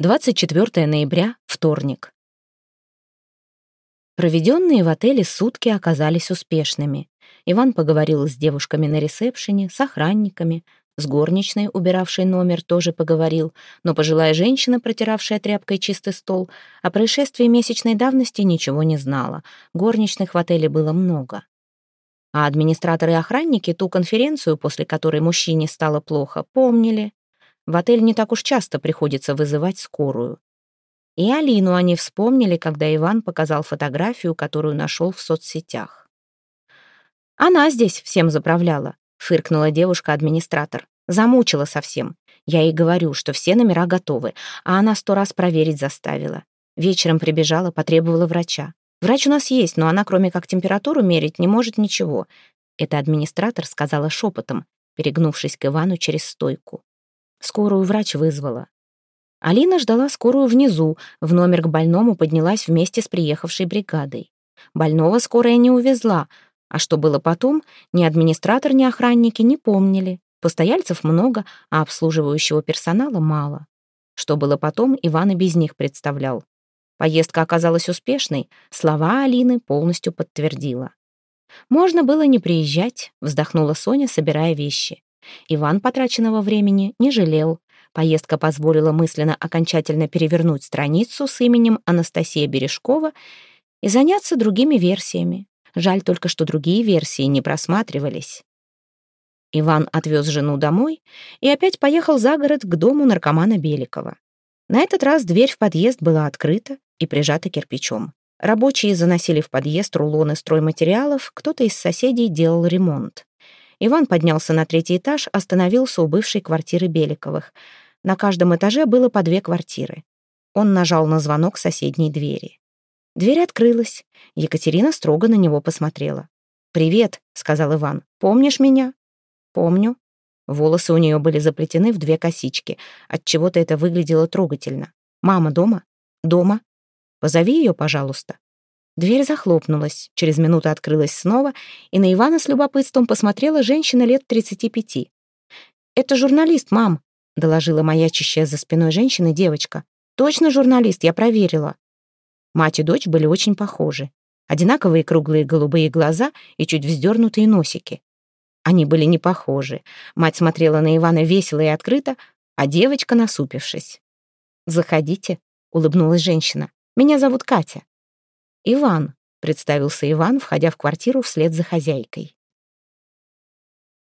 24 ноября, вторник. Проведенные в отеле сутки оказались успешными. Иван поговорил с девушками на ресепшене, с охранниками, с горничной, убиравшей номер, тоже поговорил, но пожилая женщина, протиравшая тряпкой чистый стол, о происшествии месячной давности ничего не знала. Горничных в отеле было много. А администраторы и охранники ту конференцию, после которой мужчине стало плохо, помнили. В отель не так уж часто приходится вызывать скорую. И Алину они вспомнили, когда Иван показал фотографию, которую нашел в соцсетях. «Она здесь всем заправляла», — фыркнула девушка-администратор. «Замучила совсем. Я ей говорю, что все номера готовы, а она сто раз проверить заставила. Вечером прибежала, потребовала врача. Врач у нас есть, но она, кроме как температуру мерить, не может ничего. Это администратор сказала шепотом, перегнувшись к Ивану через стойку. Скорую врач вызвала. Алина ждала скорую внизу, в номер к больному поднялась вместе с приехавшей бригадой. Больного скорая не увезла, а что было потом, ни администратор, ни охранники не помнили. Постояльцев много, а обслуживающего персонала мало. Что было потом, Иван и без них представлял. Поездка оказалась успешной, слова Алины полностью подтвердила. «Можно было не приезжать», — вздохнула Соня, собирая вещи. Иван потраченного времени не жалел. Поездка позволила мысленно окончательно перевернуть страницу с именем Анастасия Бережкова и заняться другими версиями. Жаль только, что другие версии не просматривались. Иван отвез жену домой и опять поехал за город к дому наркомана Беликова. На этот раз дверь в подъезд была открыта и прижата кирпичом. Рабочие заносили в подъезд рулоны стройматериалов, кто-то из соседей делал ремонт. Иван поднялся на третий этаж, остановился у бывшей квартиры Беликовых. На каждом этаже было по две квартиры. Он нажал на звонок соседней двери. Дверь открылась. Екатерина строго на него посмотрела. «Привет», — сказал Иван. «Помнишь меня?» «Помню». Волосы у нее были заплетены в две косички. Отчего-то это выглядело трогательно. «Мама дома?» «Дома». «Позови ее, пожалуйста». Дверь захлопнулась, через минуту открылась снова, и на Ивана с любопытством посмотрела женщина лет 35. «Это журналист, мам», — доложила маячащая за спиной женщины девочка. «Точно журналист, я проверила». Мать и дочь были очень похожи. Одинаковые круглые голубые глаза и чуть вздернутые носики. Они были не похожи. Мать смотрела на Ивана весело и открыто, а девочка насупившись. «Заходите», — улыбнулась женщина. «Меня зовут Катя». «Иван», — представился Иван, входя в квартиру вслед за хозяйкой.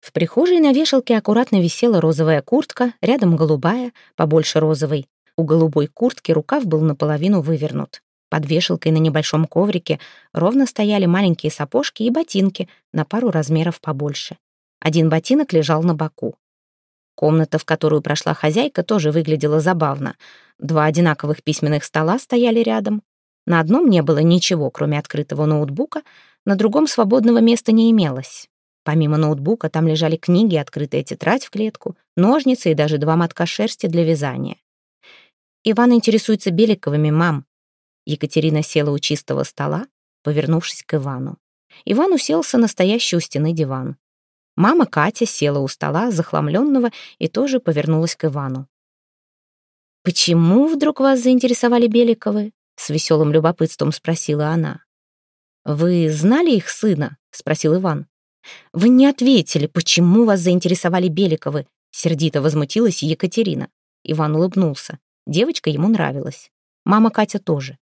В прихожей на вешалке аккуратно висела розовая куртка, рядом голубая, побольше розовой. У голубой куртки рукав был наполовину вывернут. Под вешалкой на небольшом коврике ровно стояли маленькие сапожки и ботинки на пару размеров побольше. Один ботинок лежал на боку. Комната, в которую прошла хозяйка, тоже выглядела забавно. Два одинаковых письменных стола стояли рядом, на одном не было ничего, кроме открытого ноутбука, на другом свободного места не имелось. Помимо ноутбука там лежали книги, открытая тетрадь в клетку, ножницы и даже два мотка шерсти для вязания. «Иван интересуется Беликовыми, мам». Екатерина села у чистого стола, повернувшись к Ивану. Иван уселся на стоящий у стены диван. Мама Катя села у стола, захламленного, и тоже повернулась к Ивану. «Почему вдруг вас заинтересовали Беликовы?» С веселым любопытством спросила она. «Вы знали их сына?» — спросил Иван. «Вы не ответили, почему вас заинтересовали Беликовы?» Сердито возмутилась Екатерина. Иван улыбнулся. Девочка ему нравилась. Мама Катя тоже.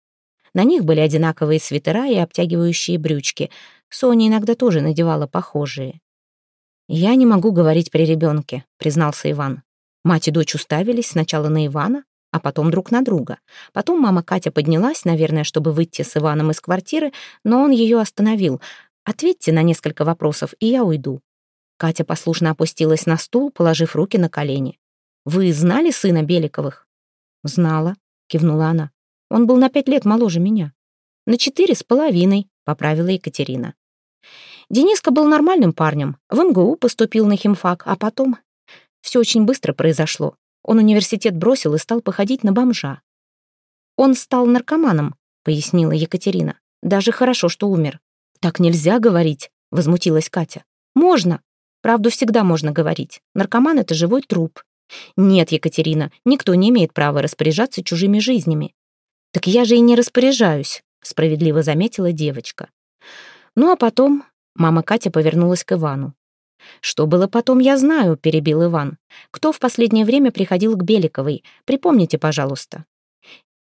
На них были одинаковые свитера и обтягивающие брючки. Соня иногда тоже надевала похожие. «Я не могу говорить при ребенке», — признался Иван. Мать и дочь уставились сначала на Ивана, а потом друг на друга. Потом мама Катя поднялась, наверное, чтобы выйти с Иваном из квартиры, но он ее остановил. «Ответьте на несколько вопросов, и я уйду». Катя послушно опустилась на стул, положив руки на колени. «Вы знали сына Беликовых?» «Знала», — кивнула она. «Он был на пять лет моложе меня». «На четыре с половиной», — поправила Екатерина. Дениска был нормальным парнем. В МГУ поступил на химфак, а потом... Все очень быстро произошло. Он университет бросил и стал походить на бомжа. «Он стал наркоманом», — пояснила Екатерина. «Даже хорошо, что умер». «Так нельзя говорить», — возмутилась Катя. «Можно. Правду всегда можно говорить. Наркоман — это живой труп. «Нет, Екатерина, никто не имеет права распоряжаться чужими жизнями». «Так я же и не распоряжаюсь», — справедливо заметила девочка. Ну а потом мама Катя повернулась к Ивану. «Что было потом, я знаю», — перебил Иван. «Кто в последнее время приходил к Беликовой? Припомните, пожалуйста».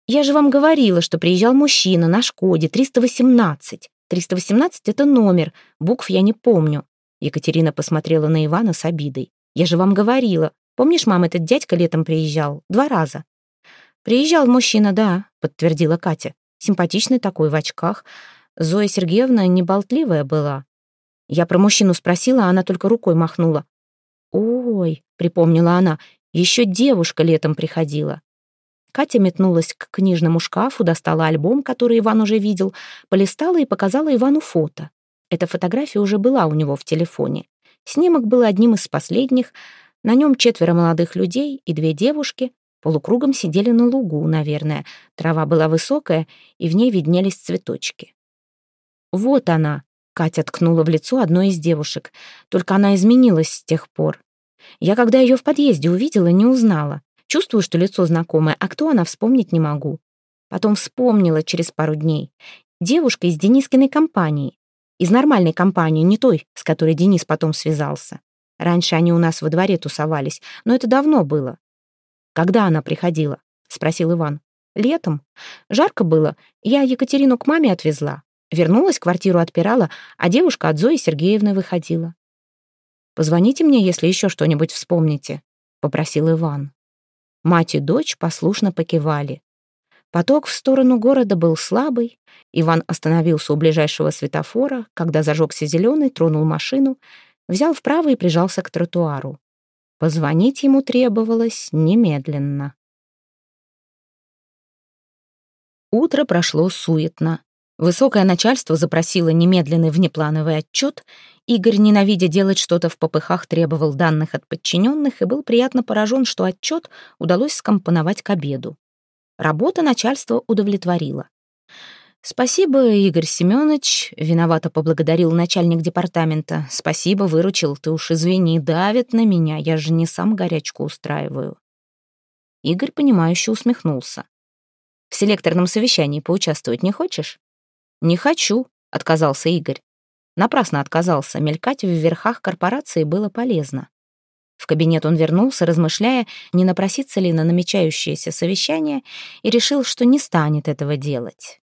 «Я же вам говорила, что приезжал мужчина на Шкоде, 318. 318 — это номер, букв я не помню». Екатерина посмотрела на Ивана с обидой. «Я же вам говорила. Помнишь, мам, этот дядька летом приезжал? Два раза». «Приезжал мужчина, да», — подтвердила Катя. «Симпатичный такой, в очках. Зоя Сергеевна неболтливая была. Я про мужчину спросила, а она только рукой махнула. «Ой», — припомнила она, — «еще девушка летом приходила». Катя метнулась к книжному шкафу, достала альбом, который Иван уже видел, полистала и показала Ивану фото. Эта фотография уже была у него в телефоне. Снимок был одним из последних. На нем четверо молодых людей и две девушки полукругом сидели на лугу, наверное. Трава была высокая, и в ней виднелись цветочки. «Вот она», Катя ткнула в лицо одной из девушек. Только она изменилась с тех пор. Я, когда ее в подъезде увидела, не узнала. Чувствую, что лицо знакомое, а кто она, вспомнить не могу. Потом вспомнила через пару дней. Девушка из Денискиной компании. Из нормальной компании, не той, с которой Денис потом связался. Раньше они у нас во дворе тусовались, но это давно было. «Когда она приходила?» — спросил Иван. «Летом. Жарко было. Я Екатерину к маме отвезла. Вернулась, квартиру отпирала, а девушка от Зои Сергеевны выходила. «Позвоните мне, если еще что-нибудь вспомните», — попросил Иван. Мать и дочь послушно покивали. Поток в сторону города был слабый. Иван остановился у ближайшего светофора, когда зажегся зеленый, тронул машину, взял вправо и прижался к тротуару. Позвонить ему требовалось немедленно. Утро прошло суетно. Высокое начальство запросило немедленный внеплановый отчет. Игорь, ненавидя делать что-то в попыхах, требовал данных от подчиненных и был приятно поражен, что отчет удалось скомпоновать к обеду. Работа начальства удовлетворила. «Спасибо, Игорь Семенович», — виновато поблагодарил начальник департамента. «Спасибо, выручил, ты уж извини, давит на меня, я же не сам горячку устраиваю». Игорь, понимающе усмехнулся. «В селекторном совещании поучаствовать не хочешь?» «Не хочу», — отказался Игорь. Напрасно отказался, мелькать в верхах корпорации было полезно. В кабинет он вернулся, размышляя, не напроситься ли на намечающееся совещание, и решил, что не станет этого делать.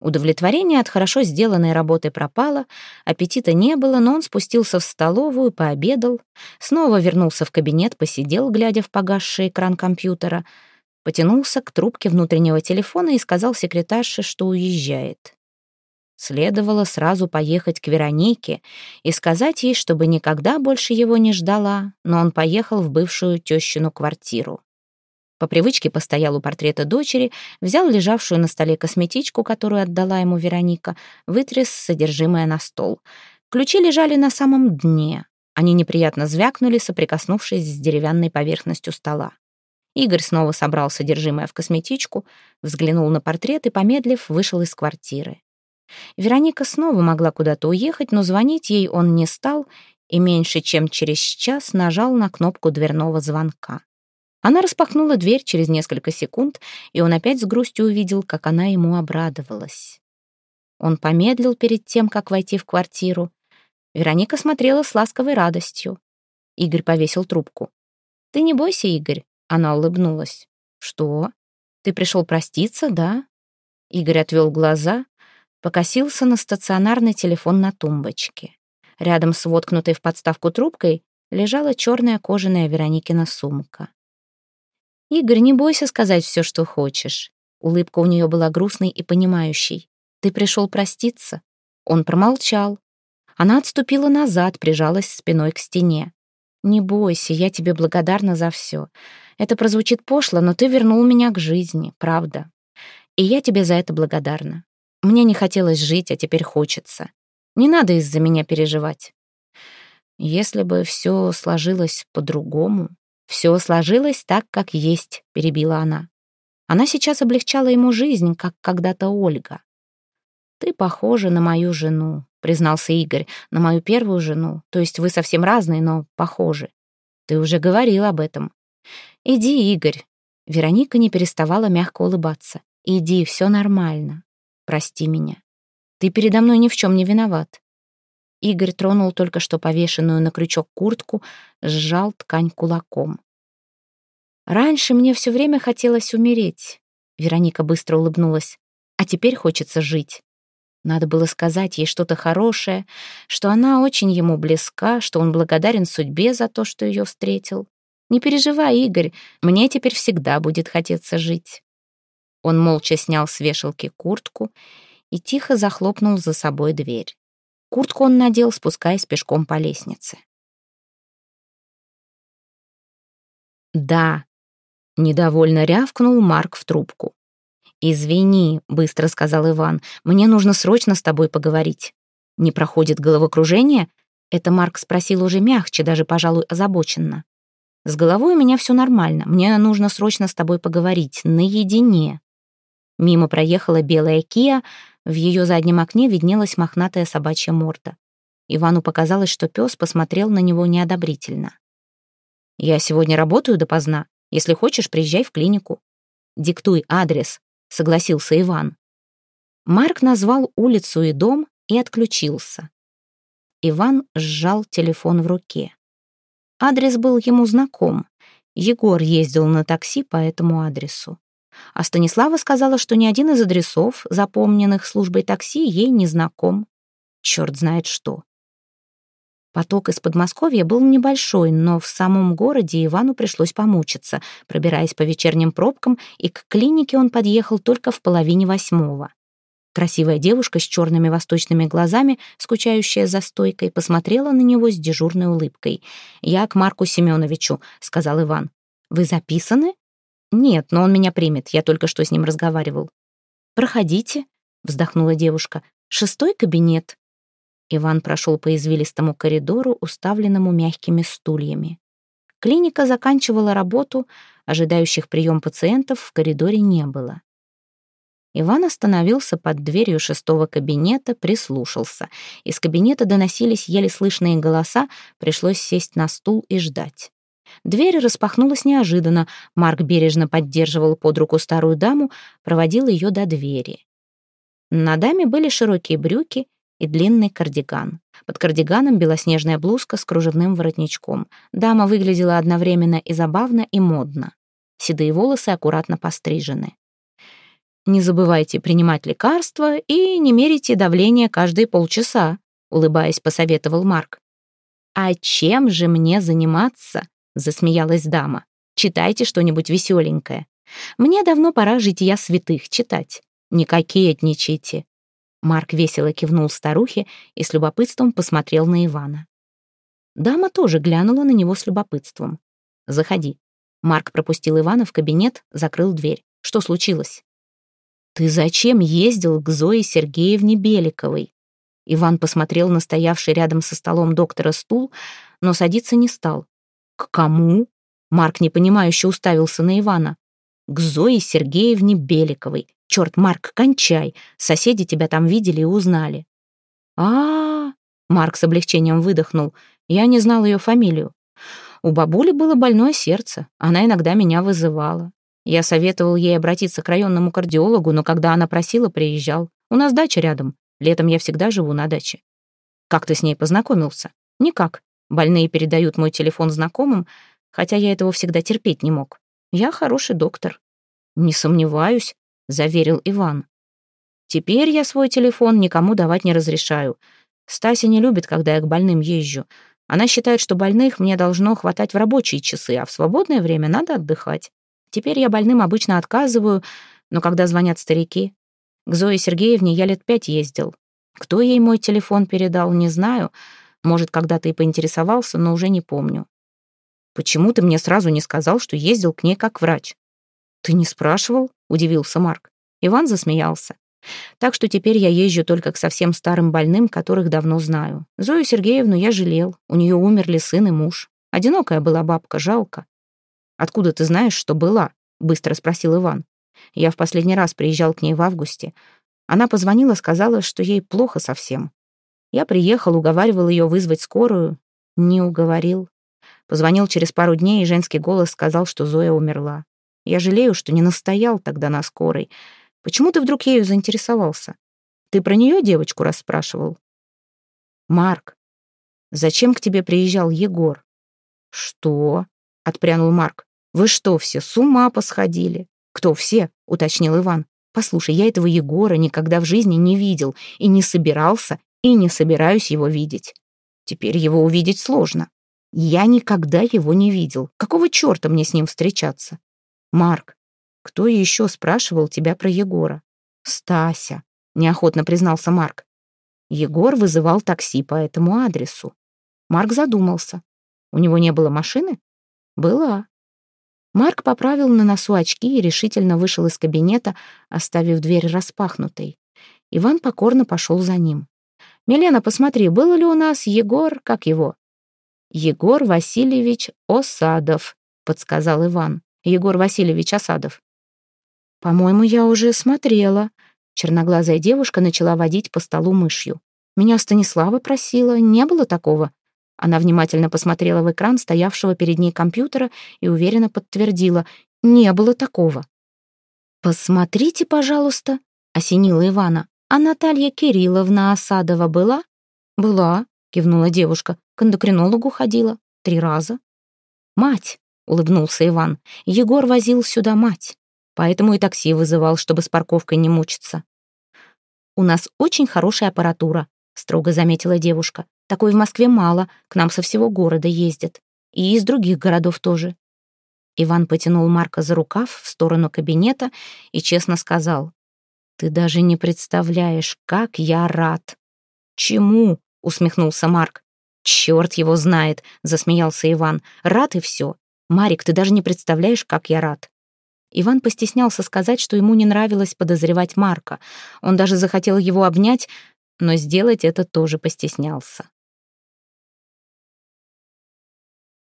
Удовлетворение от хорошо сделанной работы пропало, аппетита не было, но он спустился в столовую, пообедал, снова вернулся в кабинет, посидел, глядя в погасший экран компьютера, потянулся к трубке внутреннего телефона и сказал секретарше, что уезжает. Следовало сразу поехать к Веронике и сказать ей, чтобы никогда больше его не ждала, но он поехал в бывшую тещину квартиру. По привычке постоял у портрета дочери, взял лежавшую на столе косметичку, которую отдала ему Вероника, вытряс содержимое на стол. Ключи лежали на самом дне. Они неприятно звякнули, соприкоснувшись с деревянной поверхностью стола. Игорь снова собрал содержимое в косметичку, взглянул на портрет и, помедлив, вышел из квартиры. Вероника снова могла куда-то уехать, но звонить ей он не стал и меньше чем через час нажал на кнопку дверного звонка. Она распахнула дверь через несколько секунд, и он опять с грустью увидел, как она ему обрадовалась. Он помедлил перед тем, как войти в квартиру. Вероника смотрела с ласковой радостью. Игорь повесил трубку. «Ты не бойся, Игорь», — она улыбнулась. «Что? Ты пришел проститься, да?» Игорь отвел глаза, покосился на стационарный телефон на тумбочке. Рядом с воткнутой в подставку трубкой лежала черная кожаная Вероникина сумка. «Игорь, не бойся сказать все, что хочешь». Улыбка у нее была грустной и понимающей. «Ты пришел проститься?» Он промолчал. Она отступила назад, прижалась спиной к стене. «Не бойся, я тебе благодарна за все. Это прозвучит пошло, но ты вернул меня к жизни, правда. И я тебе за это благодарна. Мне не хотелось жить, а теперь хочется. Не надо из-за меня переживать. Если бы все сложилось по-другому, все сложилось так, как есть, перебила она. Она сейчас облегчала ему жизнь, как когда-то Ольга. Ты похожа на мою жену, признался Игорь, на мою первую жену. То есть вы совсем разные, но похожи. Ты уже говорил об этом. «Иди, Игорь». Вероника не переставала мягко улыбаться. «Иди, все нормально. Прости меня. Ты передо мной ни в чем не виноват». Игорь тронул только что повешенную на крючок куртку, сжал ткань кулаком. «Раньше мне все время хотелось умереть», — Вероника быстро улыбнулась. «А теперь хочется жить». Надо было сказать ей что-то хорошее, что она очень ему близка, что он благодарен судьбе за то, что ее встретил. «Не переживай, Игорь, мне теперь всегда будет хотеться жить». Он молча снял с вешалки куртку и тихо захлопнул за собой дверь. Куртку он надел, спускаясь пешком по лестнице. «Да», — недовольно рявкнул Марк в трубку. «Извини», — быстро сказал Иван, — «мне нужно срочно с тобой поговорить». «Не проходит головокружение?» Это Марк спросил уже мягче, даже, пожалуй, озабоченно. «С головой у меня все нормально. Мне нужно срочно с тобой поговорить. Наедине». Мимо проехала белая Кия, в ее заднем окне виднелась мохнатая собачья морда. Ивану показалось, что пес посмотрел на него неодобрительно. «Я сегодня работаю допоздна. Если хочешь, приезжай в клинику. Диктуй адрес», — согласился Иван. Марк назвал улицу и дом и отключился. Иван сжал телефон в руке. Адрес был ему знаком. Егор ездил на такси по этому адресу. А Станислава сказала, что ни один из адресов, запомненных службой такси, ей не знаком. Черт знает что. Поток из Подмосковья был небольшой, но в самом городе Ивану пришлось помучиться, пробираясь по вечерним пробкам, и к клинике он подъехал только в половине восьмого. Красивая девушка с черными восточными глазами, скучающая за стойкой, посмотрела на него с дежурной улыбкой. «Я к Марку Семеновичу», — сказал Иван. «Вы записаны?» «Нет, но он меня примет, я только что с ним разговаривал». «Проходите», — вздохнула девушка. «Шестой кабинет». Иван прошел по извилистому коридору, уставленному мягкими стульями. Клиника заканчивала работу, ожидающих прием пациентов в коридоре не было. Иван остановился под дверью шестого кабинета, прислушался. Из кабинета доносились еле слышные голоса, пришлось сесть на стул и ждать. Дверь распахнулась неожиданно. Марк бережно поддерживал под руку старую даму, проводил ее до двери. На даме были широкие брюки и длинный кардиган. Под кардиганом белоснежная блузка с кружевным воротничком. Дама выглядела одновременно и забавно, и модно. Седые волосы аккуратно пострижены. «Не забывайте принимать лекарства и не мерите давление каждые полчаса», улыбаясь, посоветовал Марк. «А чем же мне заниматься?» Засмеялась дама. «Читайте что-нибудь веселенькое. Мне давно пора жития святых читать. Не кокетничайте». Марк весело кивнул старухе и с любопытством посмотрел на Ивана. Дама тоже глянула на него с любопытством. «Заходи». Марк пропустил Ивана в кабинет, закрыл дверь. «Что случилось?» «Ты зачем ездил к Зое Сергеевне Беликовой?» Иван посмотрел на стоявший рядом со столом доктора стул, но садиться не стал. «К кому?» Марк непонимающе уставился на Ивана. «К Зое Сергеевне Беликовой. Черт, Марк, кончай. Соседи тебя там видели и узнали». А, -а, а Марк с облегчением выдохнул. «Я не знал ее фамилию. У бабули было больное сердце. Она иногда меня вызывала. Я советовал ей обратиться к районному кардиологу, но когда она просила, приезжал. У нас дача рядом. Летом я всегда живу на даче. Как ты с ней познакомился? Никак. Больные передают мой телефон знакомым, хотя я этого всегда терпеть не мог. Я хороший доктор. Не сомневаюсь, заверил Иван. Теперь я свой телефон никому давать не разрешаю. Стася не любит, когда я к больным езжу. Она считает, что больных мне должно хватать в рабочие часы, а в свободное время надо отдыхать. Теперь я больным обычно отказываю, но когда звонят старики... К Зое Сергеевне я лет пять ездил. Кто ей мой телефон передал, не знаю, может, когда-то и поинтересовался, но уже не помню. Почему ты мне сразу не сказал, что ездил к ней как врач? Ты не спрашивал? Удивился Марк. Иван засмеялся. Так что теперь я езжу только к совсем старым больным, которых давно знаю. Зою Сергеевну я жалел. У нее умерли сын и муж. Одинокая была бабка, жалко. Откуда ты знаешь, что была? Быстро спросил Иван. Я в последний раз приезжал к ней в августе. Она позвонила, сказала, что ей плохо совсем. Я приехал, уговаривал ее вызвать скорую. Не уговорил. Позвонил через пару дней, и женский голос сказал, что Зоя умерла. Я жалею, что не настоял тогда на скорой. Почему ты вдруг ею заинтересовался? Ты про нее девочку расспрашивал? Марк, зачем к тебе приезжал Егор? Что? Отпрянул Марк. Вы что, все с ума посходили? Кто все? Уточнил Иван. Послушай, я этого Егора никогда в жизни не видел и не собирался, и не собираюсь его видеть. Теперь его увидеть сложно. Я никогда его не видел. Какого черта мне с ним встречаться? Марк, кто еще спрашивал тебя про Егора? Стася, неохотно признался Марк. Егор вызывал такси по этому адресу. Марк задумался. У него не было машины? Была. Марк поправил на носу очки и решительно вышел из кабинета, оставив дверь распахнутой. Иван покорно пошел за ним. «Милена, посмотри, был ли у нас Егор, как его?» «Егор Васильевич Осадов», — подсказал Иван. «Егор Васильевич Осадов». «По-моему, я уже смотрела». Черноглазая девушка начала водить по столу мышью. «Меня Станислава просила, не было такого?» Она внимательно посмотрела в экран стоявшего перед ней компьютера и уверенно подтвердила. «Не было такого». «Посмотрите, пожалуйста», — осенила Ивана. «А Наталья Кирилловна Осадова была?» «Была», — кивнула девушка. «К эндокринологу ходила. Три раза». «Мать», — улыбнулся Иван. «Егор возил сюда мать. Поэтому и такси вызывал, чтобы с парковкой не мучиться». «У нас очень хорошая аппаратура», — строго заметила девушка. Такой в Москве мало, к нам со всего города ездят. И из других городов тоже. Иван потянул Марка за рукав в сторону кабинета и честно сказал. «Ты даже не представляешь, как я рад». «Чему?» — усмехнулся Марк. «Черт его знает», — засмеялся Иван. «Рад и все. Марик, ты даже не представляешь, как я рад». Иван постеснялся сказать, что ему не нравилось подозревать Марка. Он даже захотел его обнять, но сделать это тоже постеснялся.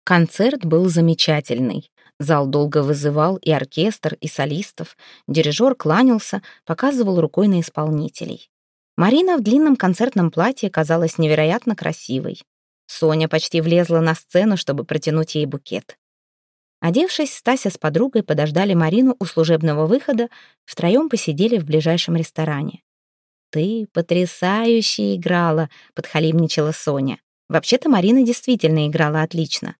Концерт был замечательный. Зал долго вызывал и оркестр, и солистов. Дирижер кланялся, показывал рукой на исполнителей. Марина в длинном концертном платье казалась невероятно красивой. Соня почти влезла на сцену, чтобы протянуть ей букет. Одевшись, Стася с подругой подождали Марину у служебного выхода, втроем посидели в ближайшем ресторане. «Ты потрясающе играла», — подхалимничала Соня. Вообще-то Марина действительно играла отлично.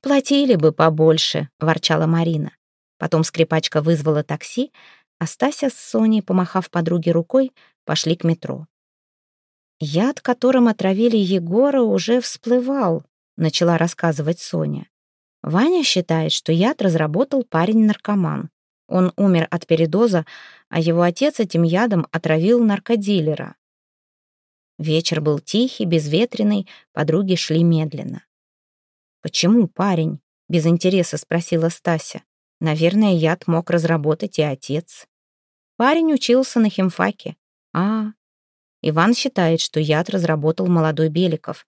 «Платили бы побольше», — ворчала Марина. Потом скрипачка вызвала такси, а Стася с Соней, помахав подруге рукой, пошли к метро. «Яд, которым отравили Егора, уже всплывал», — начала рассказывать Соня. Ваня считает, что яд разработал парень-наркоман. Он умер от передоза, а его отец этим ядом отравил наркодилера. Вечер был тихий, безветренный, подруги шли медленно. «Почему парень?» — без интереса спросила Стася. «Наверное, яд мог разработать и отец». Парень учился на химфаке. А, Иван считает, что яд разработал молодой Беликов.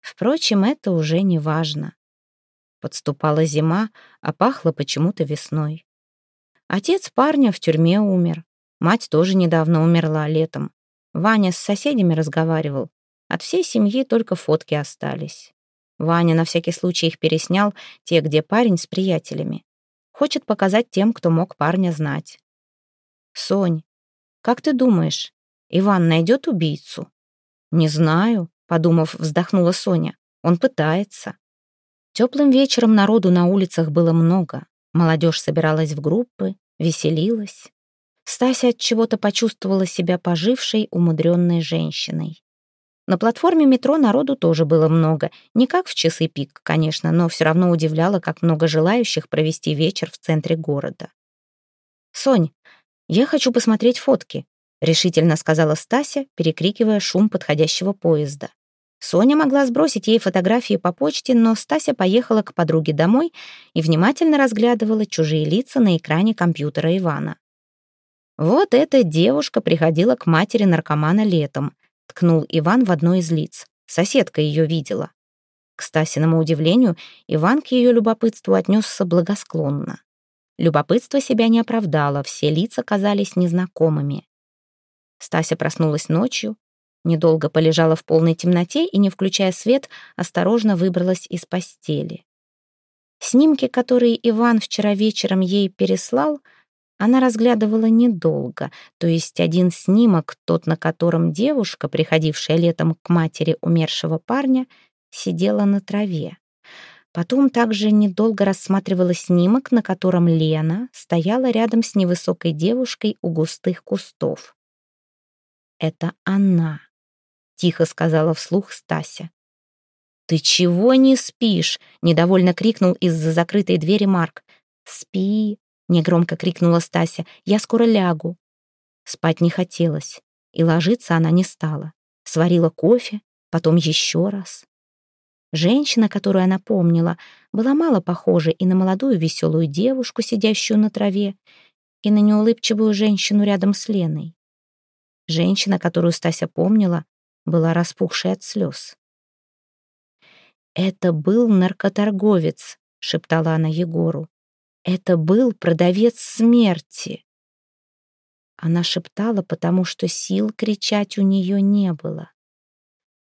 Впрочем, это уже не важно. Подступала зима, а пахло почему-то весной. Отец парня в тюрьме умер. Мать тоже недавно умерла летом. Ваня с соседями разговаривал. От всей семьи только фотки остались. Ваня на всякий случай их переснял, те, где парень с приятелями. Хочет показать тем, кто мог парня знать. «Сонь, как ты думаешь, Иван найдет убийцу?» «Не знаю», — подумав, вздохнула Соня. «Он пытается». Теплым вечером народу на улицах было много. Молодежь собиралась в группы, веселилась. Стася от чего-то почувствовала себя пожившей, умудренной женщиной. На платформе метро народу тоже было много. Не как в часы пик, конечно, но все равно удивляло, как много желающих провести вечер в центре города. «Сонь, я хочу посмотреть фотки», — решительно сказала Стася, перекрикивая шум подходящего поезда. Соня могла сбросить ей фотографии по почте, но Стася поехала к подруге домой и внимательно разглядывала чужие лица на экране компьютера Ивана. Вот эта девушка приходила к матери наркомана летом — ткнул Иван в одно из лиц. Соседка ее видела. К Стасиному удивлению, Иван к ее любопытству отнесся благосклонно. Любопытство себя не оправдало, все лица казались незнакомыми. Стася проснулась ночью, недолго полежала в полной темноте и, не включая свет, осторожно выбралась из постели. Снимки, которые Иван вчера вечером ей переслал, она разглядывала недолго, то есть один снимок, тот, на котором девушка, приходившая летом к матери умершего парня, сидела на траве. Потом также недолго рассматривала снимок, на котором Лена стояла рядом с невысокой девушкой у густых кустов. «Это она», — тихо сказала вслух Стася. «Ты чего не спишь?» — недовольно крикнул из-за закрытой двери Марк. «Спи!» — негромко крикнула Стася. «Я скоро лягу». Спать не хотелось, и ложиться она не стала. Сварила кофе, потом еще раз. Женщина, которую она помнила, была мало похожа и на молодую веселую девушку, сидящую на траве, и на неулыбчивую женщину рядом с Леной. Женщина, которую Стася помнила, была распухшей от слез. «Это был наркоторговец», — шептала она Егору. «Это был продавец смерти». Она шептала, потому что сил кричать у нее не было.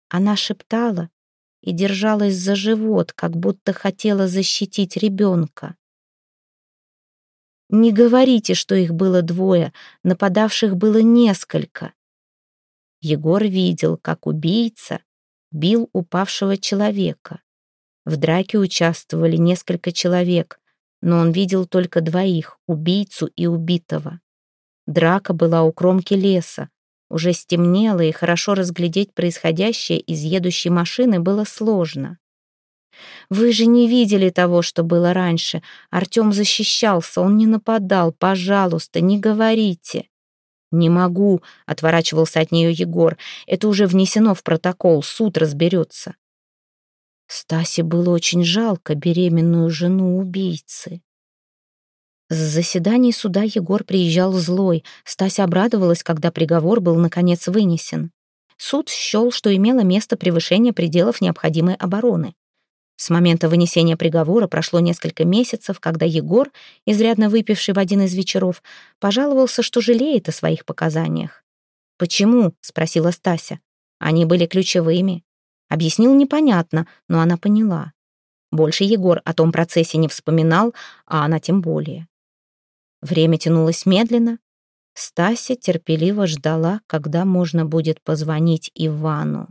Она шептала, и держалась за живот, как будто хотела защитить ребенка. «Не говорите, что их было двое, нападавших было несколько». Егор видел, как убийца бил упавшего человека. В драке участвовали несколько человек, но он видел только двоих — убийцу и убитого. Драка была у кромки леса, уже стемнело, и хорошо разглядеть происходящее из едущей машины было сложно. «Вы же не видели того, что было раньше. Артем защищался, он не нападал. Пожалуйста, не говорите». «Не могу», — отворачивался от нее Егор. «Это уже внесено в протокол, суд разберется». Стасе было очень жалко беременную жену убийцы. С заседаний суда Егор приезжал злой. Стася обрадовалась, когда приговор был, наконец, вынесен. Суд счел, что имело место превышение пределов необходимой обороны. С момента вынесения приговора прошло несколько месяцев, когда Егор, изрядно выпивший в один из вечеров, пожаловался, что жалеет о своих показаниях. «Почему?» — спросила Стася. «Они были ключевыми». Объяснил непонятно, но она поняла. Больше Егор о том процессе не вспоминал, а она тем более. Время тянулось медленно. Стася терпеливо ждала, когда можно будет позвонить Ивану.